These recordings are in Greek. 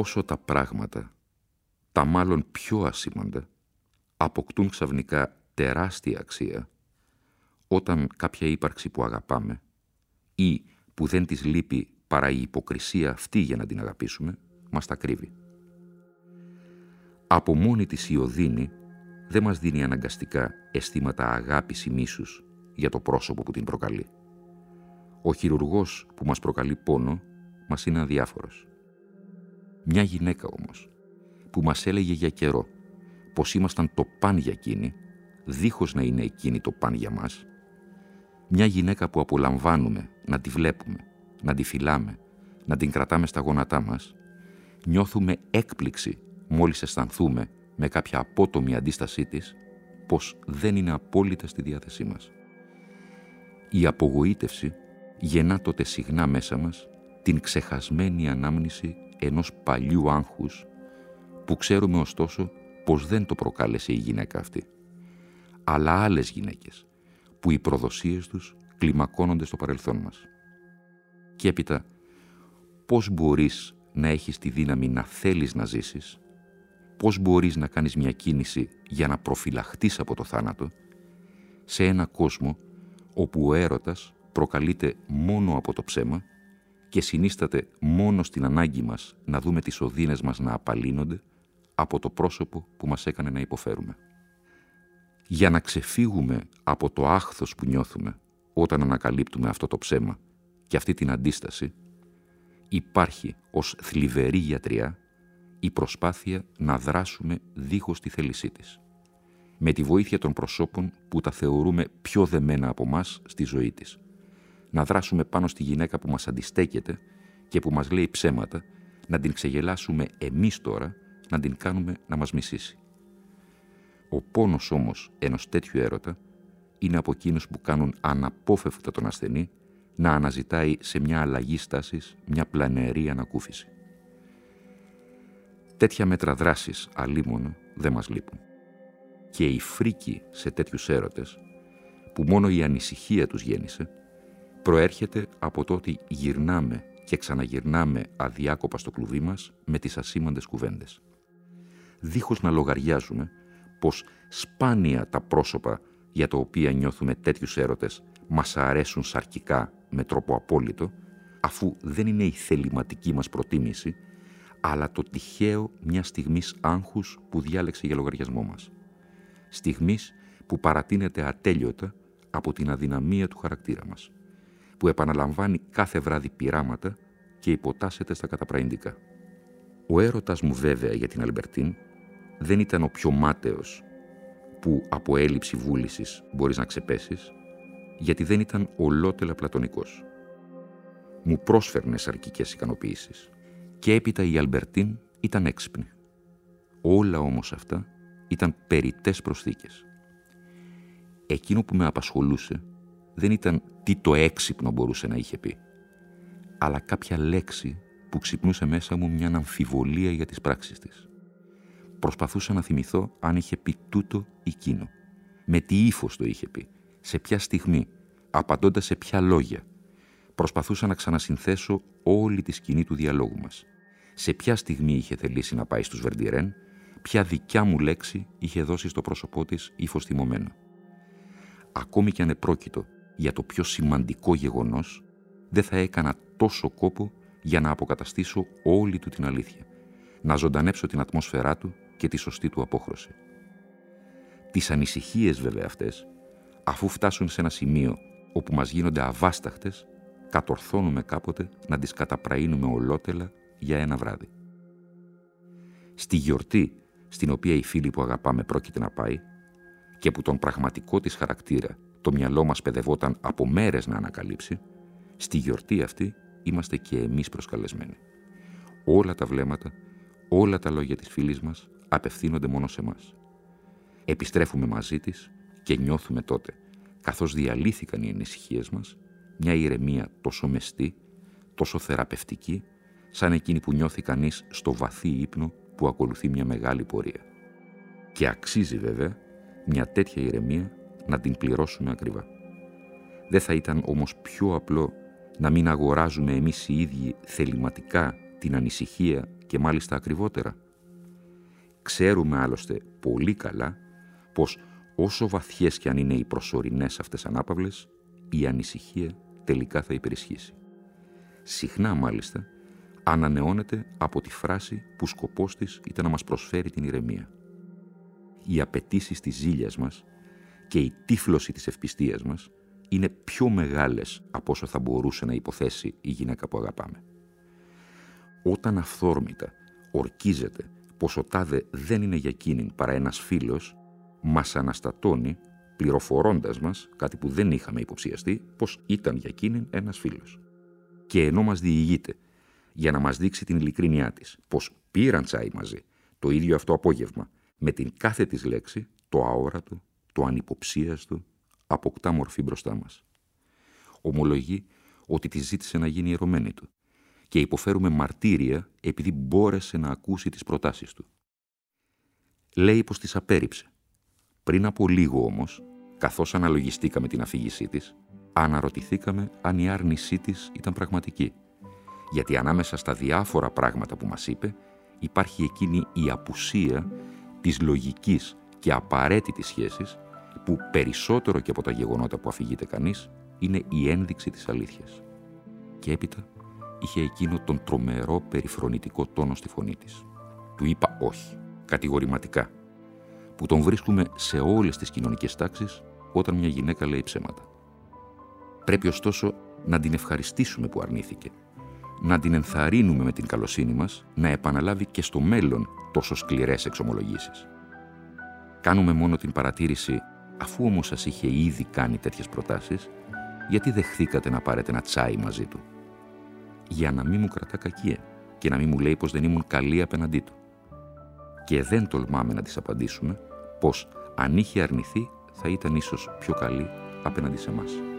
Πόσο τα πράγματα, τα μάλλον πιο ασήμαντα, αποκτούν ξαφνικά τεράστια αξία όταν κάποια ύπαρξη που αγαπάμε ή που δεν της λείπει παρά η υποκρισία αυτή για να την αγαπήσουμε, μας τα κρύβει. Από μόνη της η οδύνη δεν μας δίνει αναγκαστικά αισθήματα αγάπης ή μίσους για το πρόσωπο που την προκαλεί. Ο χειρουργός που μας προκαλεί πόνο μας είναι αδιάφορος. Μια γυναίκα όμως, που μας έλεγε για καιρό πως ήμασταν το παν για εκείνη, δίχως να είναι εκείνη το παν για μας, μια γυναίκα που απολαμβάνουμε να τη βλέπουμε, να τη φυλάμε, να την κρατάμε στα γόνατά μας, νιώθουμε έκπληξη μόλις αισθανθούμε με κάποια απότομη αντίστασή της πως δεν είναι απόλυτα στη διάθεσή μας. Η απογοήτευση γεννά τότε συχνά μέσα μας την ξεχασμένη ανάμνηση ενός παλιού άγχους που ξέρουμε ωστόσο πως δεν το προκάλεσε η γυναίκα αυτή, αλλά άλλες γυναίκες που οι προδοσίες τους κλιμακώνονται στο παρελθόν μας. Και έπειτα, πώς μπορείς να έχεις τη δύναμη να θέλεις να ζήσεις, πώς μπορείς να κάνεις μια κίνηση για να προφυλαχτείς από το θάνατο, σε ένα κόσμο όπου ο έρωτας προκαλείται μόνο από το ψέμα και συνίσταται μόνο στην ανάγκη μας να δούμε τις οδύνες μας να απαλύνονται από το πρόσωπο που μας έκανε να υποφέρουμε. Για να ξεφύγουμε από το άχθος που νιώθουμε όταν ανακαλύπτουμε αυτό το ψέμα και αυτή την αντίσταση, υπάρχει ως θλιβερή γιατριά η προσπάθεια να δράσουμε δίχως τη θέλησή της, με τη βοήθεια των προσώπων που τα θεωρούμε πιο δεμένα από μας στη ζωή της να δράσουμε πάνω στη γυναίκα που μας αντιστέκεται και που μας λέει ψέματα, να την ξεγελάσουμε εμείς τώρα, να την κάνουμε να μας μισήσει. Ο πόνος όμως ενός τέτοιου έρωτα είναι από εκείνους που κάνουν αναπόφευκτα τον ασθενή να αναζητάει σε μια αλλαγή στάσης μια πλανερή ανακούφιση. Τέτοια μέτρα δράσης αλίμονο δεν μας λείπουν. Και η φρίκη σε τέτοιους έρωτες, που μόνο η ανησυχία τους γέννησε, προέρχεται από το ότι γυρνάμε και ξαναγυρνάμε αδιάκοπα στο κλουβί μας με τις ασήμαντες κουβέντες. Δίχως να λογαριάζουμε πως σπάνια τα πρόσωπα για τα οποία νιώθουμε τέτοιους έρωτες μας αρέσουν σαρκικά με τρόπο απόλυτο, αφού δεν είναι η θεληματική μας προτίμηση, αλλά το τυχαίο μιας στιγμής άγχους που διάλεξε για λογαριασμό μας. Στιγμής που παρατείνεται ατέλειωτα από την αδυναμία του χαρακτήρα μας που επαναλαμβάνει κάθε βράδυ πειράματα και υποτάσσεται στα καταπραϊντικά. Ο έρωτας μου βέβαια για την Αλμπερτίν δεν ήταν ο πιο μάταιος που από έλλειψη βούλησης μπορείς να ξεπέσεις, γιατί δεν ήταν ολότελα πλατωνικός. Μου πρόσφερνε σαρκικές ικανοποιήσεις και έπειτα η Αλμπερτίν ήταν έξυπνη. Όλα όμως αυτά ήταν περιτές προσθήκες. Εκείνο που με απασχολούσε δεν ήταν τι το έξυπνο μπορούσε να είχε πει, αλλά κάποια λέξη που ξυπνούσε μέσα μου μια αμφιβολία για τις πράξεις της. Προσπαθούσα να θυμηθώ αν είχε πει τούτο ή εκείνο. Με τι ύφος το είχε πει, σε ποια στιγμή, απαντώντας σε ποια λόγια. Προσπαθούσα να ξανασυνθέσω όλη τη σκηνή του διαλόγου μας. Σε ποια στιγμή είχε θελήσει να πάει στους Βερντιρέν, ποια δικιά μου λέξη είχε δώσει στο πρόσωπό της ύφος θυμωμένο. Ακόμη και αν επρόκειτο για το πιο σημαντικό γεγονός, δεν θα έκανα τόσο κόπο για να αποκαταστήσω όλη του την αλήθεια, να ζωντανέψω την ατμόσφαιρά του και τη σωστή του απόχρωση. Τις ανησυχίες βέβαια αυτές, αφού φτάσουν σε ένα σημείο όπου μας γίνονται αβάσταχτες, κατορθώνουμε κάποτε να τις καταπραίνουμε ολότελα για ένα βράδυ. Στη γιορτή, στην οποία η φίλη που αγαπάμε πρόκειται να πάει και που τον πραγματικό της χαρακτήρα το μυαλό μας παιδευόταν από μέρες να ανακαλύψει, στη γιορτή αυτή είμαστε και εμείς προσκαλεσμένοι. Όλα τα βλέμματα, όλα τα λόγια της φίλης μας απευθύνονται μόνο σε μας. Επιστρέφουμε μαζί της και νιώθουμε τότε, καθώς διαλύθηκαν οι ανησυχίες μας, μια ηρεμία τόσο μεστή, τόσο θεραπευτική, σαν εκείνη που νιώθει κανείς στο βαθύ ύπνο που ακολουθεί μια μεγάλη πορεία. Και αξίζει βέβαια μια τέτοια ηρεμία να την πληρώσουμε ακριβά. Δεν θα ήταν όμως πιο απλό να μην αγοράζουμε εμείς οι ίδιοι θεληματικά την ανησυχία και μάλιστα ακριβότερα. Ξέρουμε άλλωστε πολύ καλά πως όσο βαθιές κι αν είναι οι προσωρινές αυτές ανάπαυλες, η ανησυχία τελικά θα υπερισχύσει. Συχνά μάλιστα ανανεώνεται από τη φράση που σκοπός της ήταν να μας προσφέρει την ηρεμία. Οι απαιτήσεις της ζήλιας μας και η τύφλωση της ευπιστίας μας είναι πιο μεγάλες από όσο θα μπορούσε να υποθέσει η γυναίκα που αγαπάμε. Όταν αυθόρμητα ορκίζεται πως ο τάδε δεν είναι για εκείνην παρά ένας φίλος, μας αναστατώνει πληροφορώντας μας, κάτι που δεν είχαμε υποψιαστεί, πως ήταν για εκείνην ένας φίλος. Και ενώ μας διηγείται για να μας δείξει την ειλικρίνειά της, πως πήραν τσάι μαζί το ίδιο αυτό απόγευμα, με την κάθε της λέξη, το αόρατο, το ανυποψίαστο, αποκτά μορφή μπροστά μας. Ομολογεί ότι τη ζήτησε να γίνει ερωμένη του και υποφέρουμε μαρτύρια επειδή μπόρεσε να ακούσει τις προτάσεις του. Λέει πως τις απέρριψε. Πριν από λίγο όμως, καθώς αναλογιστήκαμε την αφήγησή της, αναρωτηθήκαμε αν η άρνησή της ήταν πραγματική. Γιατί ανάμεσα στα διάφορα πράγματα που μας είπε, υπάρχει εκείνη η απουσία της λογικής και απαραίτητης σχέσης που περισσότερο και από τα γεγονότα που αφηγείται κανείς είναι η ένδειξη της αλήθειας. Και έπειτα είχε εκείνο τον τρομερό περιφρονητικό τόνο στη φωνή της. Του είπα όχι, κατηγορηματικά, που τον βρίσκουμε σε όλες τις κοινωνικές τάξεις όταν μια γυναίκα λέει ψέματα. Πρέπει ωστόσο να την ευχαριστήσουμε που αρνήθηκε, να την ενθαρρύνουμε με την καλοσύνη μας να επαναλάβει και στο μέλλον τόσο σκληρές εξομολογήσεις. Κάνουμε μόνο την παρατήρηση, αφού όμως σας είχε ήδη κάνει τέτοιες προτάσεις, γιατί δεχθήκατε να πάρετε ένα τσάι μαζί του. Για να μην μου κρατά κακία και να μην μου λέει πως δεν ήμουν καλή απέναντί του. Και δεν τολμάμε να της απαντήσουμε πως αν είχε αρνηθεί θα ήταν ίσως πιο καλή απέναντι σε μας.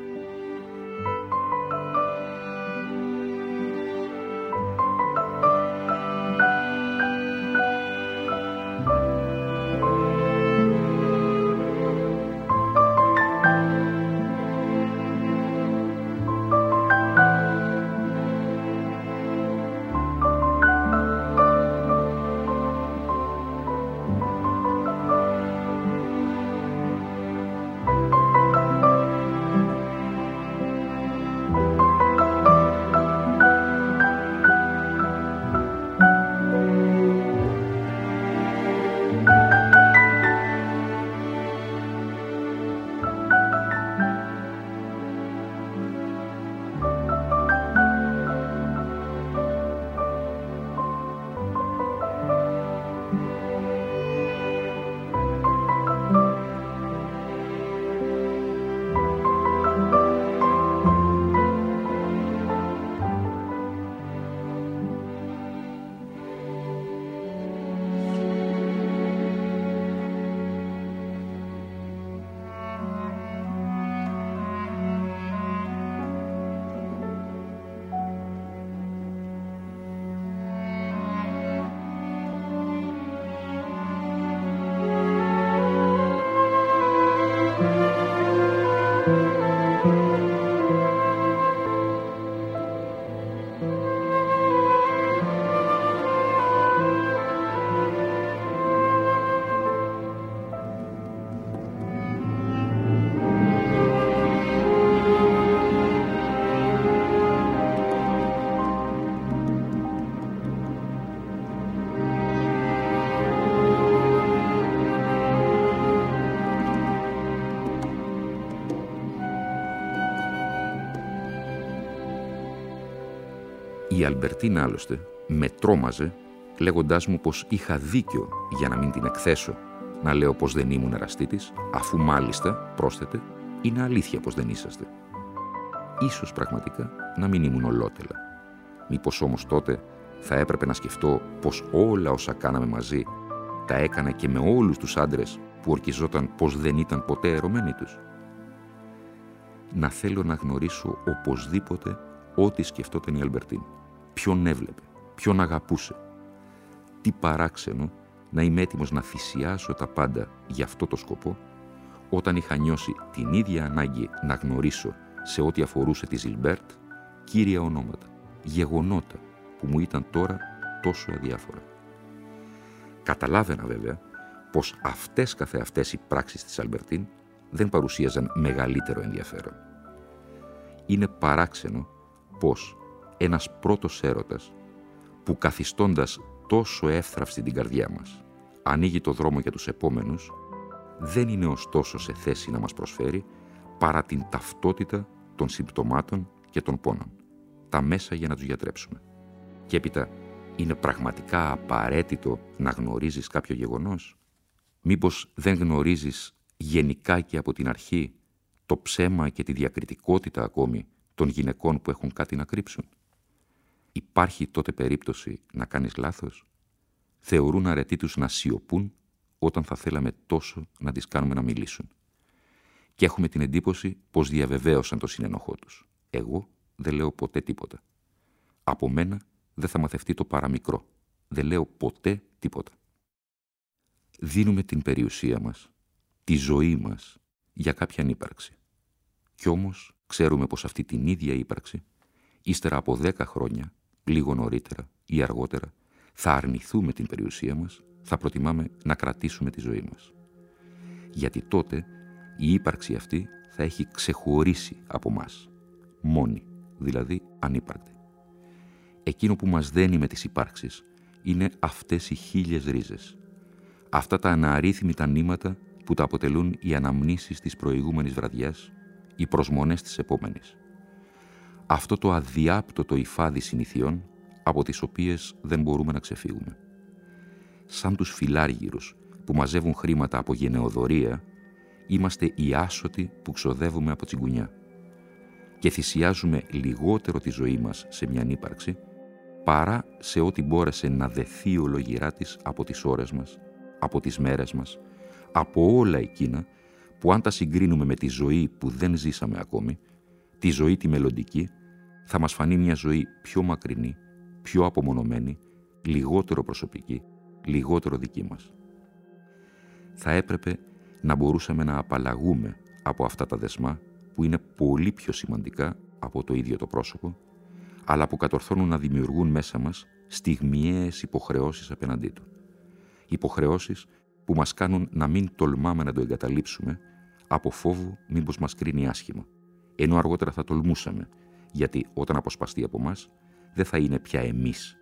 Η Αλμπερτίν άλλωστε με τρόμαζε λέγοντάς μου πως είχα δίκιο για να μην την εκθέσω να λέω πως δεν ήμουν εραστήτης, αφού μάλιστα, πρόσθετε, είναι αλήθεια πως δεν είσαστε. Ίσως πραγματικά να μην ήμουν ολότελα. Μήπως όμως τότε θα έπρεπε να σκεφτώ πως όλα όσα κάναμε μαζί τα έκανα και με όλους τους άντρες που ορκιζόταν πως δεν ήταν ποτέ ερωμένοι τους. Να θέλω να γνωρίσω οπωσδήποτε ό,τι σκεφτόταν η Αλμπερτίν. Ποιον έβλεπε, ποιον αγαπούσε. Τι παράξενο να είμαι έτοιμος να θυσιάσω τα πάντα για αυτό το σκοπό, όταν είχα νιώσει την ίδια ανάγκη να γνωρίσω σε ό,τι αφορούσε τη Ζιλμπέρτ, κύρια ονόματα, γεγονότα που μου ήταν τώρα τόσο αδιάφορα. Καταλάβαινα βέβαια πως αυτές καθεαυτές οι πράξεις της Αλμπερτίν δεν παρουσίαζαν μεγαλύτερο ενδιαφέρον. Είναι παράξενο πως ένας πρώτος έρωτας που καθιστώντας τόσο εύθραυστη την καρδιά μας ανοίγει το δρόμο για τους επόμενους δεν είναι ωστόσο σε θέση να μας προσφέρει παρά την ταυτότητα των συμπτωμάτων και των πόνων, τα μέσα για να τους γιατρέψουμε. Και έπειτα, είναι πραγματικά απαραίτητο να γνωρίζεις κάποιο γεγονός; Μήπως δεν γνωρίζεις γενικά και από την αρχή το ψέμα και τη διακριτικότητα ακόμη των γυναικών που έχουν κάτι να κρύψουν; Υπάρχει τότε περίπτωση να κάνεις λάθος; Θεωρούν αρετοί τους να σιωπούν όταν θα θέλαμε τόσο να τις κάνουμε να μιλήσουν. Και έχουμε την εντύπωση πως διαβεβαίωσαν το συνενοχό τους. Εγώ δεν λέω ποτέ τίποτα. Από μένα δεν θα μαθευτεί το παραμικρό. Δεν λέω ποτέ τίποτα. Δίνουμε την περιουσία μας, τη ζωή μας, για κάποια ύπαρξη. Κι όμως ξέρουμε πως αυτή την ίδια ύπαρξη, ύστερα από δέκα χρόνια, λίγο νωρίτερα ή αργότερα, θα αρνηθούμε την περιουσία μας, θα προτιμάμε να κρατήσουμε τη ζωή μας. Γιατί τότε η ύπαρξη αυτή θα έχει ξεχωρίσει από μας. Μόνη, δηλαδή ανύπαρκτη. Εκείνο που μας δένει με τις υπάρξεις είναι αυτές οι χίλιες ρίζες. Αυτά τα αναρρύθμιτα νήματα που τα αποτελούν οι αναμνήσεις της προηγούμενης βραδιάς, οι προσμονές της επόμενης. Αυτό το αδιάπτωτο υφάδι συνηθιών από τις οποίες δεν μπορούμε να ξεφύγουμε. Σαν τους φιλάργυρους που μαζεύουν χρήματα από γενεοδορία, είμαστε οι άσωτοι που ξοδεύουμε από τσιγκουνιά και θυσιάζουμε λιγότερο τη ζωή μας σε μια ύπαρξη παρά σε ό,τι μπόρεσε να δεθεί ολογυρά της από τις ώρες μας, από τις μέρες μας, από όλα εκείνα που αν τα συγκρίνουμε με τη ζωή που δεν ζήσαμε ακόμη, τη ζωή τη μελλοντική, θα μας φανεί μια ζωή πιο μακρινή, πιο απομονωμένη, λιγότερο προσωπική, λιγότερο δική μας. Θα έπρεπε να μπορούσαμε να απαλλαγούμε από αυτά τα δεσμά που είναι πολύ πιο σημαντικά από το ίδιο το πρόσωπο αλλά που κατορθώνουν να δημιουργούν μέσα μας στιγμιαίες υποχρεώσεις απέναντί του. Υποχρεώσεις που μας κάνουν να μην τολμάμε να το εγκαταλείψουμε από φόβο μήπως μας κρίνει άσχημα. Ενώ αργότερα θα τολμούσαμε, γιατί όταν αποσπαστεί από μας δεν θα είναι πια εμείς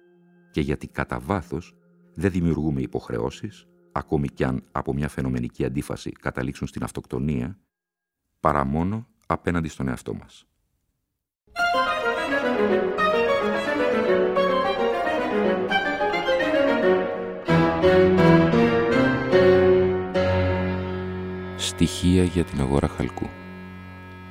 και γιατί κατά βάθος δεν δημιουργούμε υποχρεώσεις, ακόμη κι αν από μια φαινομενική αντίφαση καταλήξουν στην αυτοκτονία, παρά μόνο απέναντι στον εαυτό μας. Στοιχεία για την αγορά χαλκού.